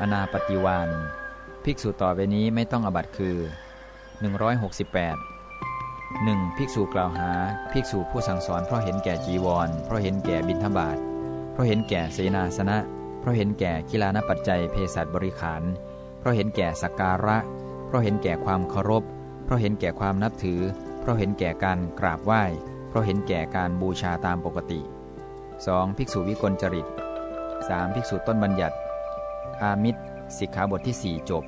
อนาปฏิวานภิกษุต่อไปนี้ไม่ต้องอบัตคือ 168 1. ภิกษุกล่าวหา ภิกษุผู้สั่งสอนเพราะเห็นแก่จีวร เพราะเห็นแก่บิณฑบาตเพราะเห็นแก่เสนาสนะ เพราะเห็นแก่กีฬานปัจจัยเภสัชบริขาร เพราะเห็นแก่สักการะ เพราะเห็นแก่ความเคารพ เพราะเห็นแก่ความนับถือ เพราะเห็นแก่การกราบไหว้ เพราะเห็นแก่การบูชาตามปกติ 2. ภิกษุวิกลจริต 3. ภิกษุต้นบัญญัติ อามิตรสิกขาบทที่ 4 จบ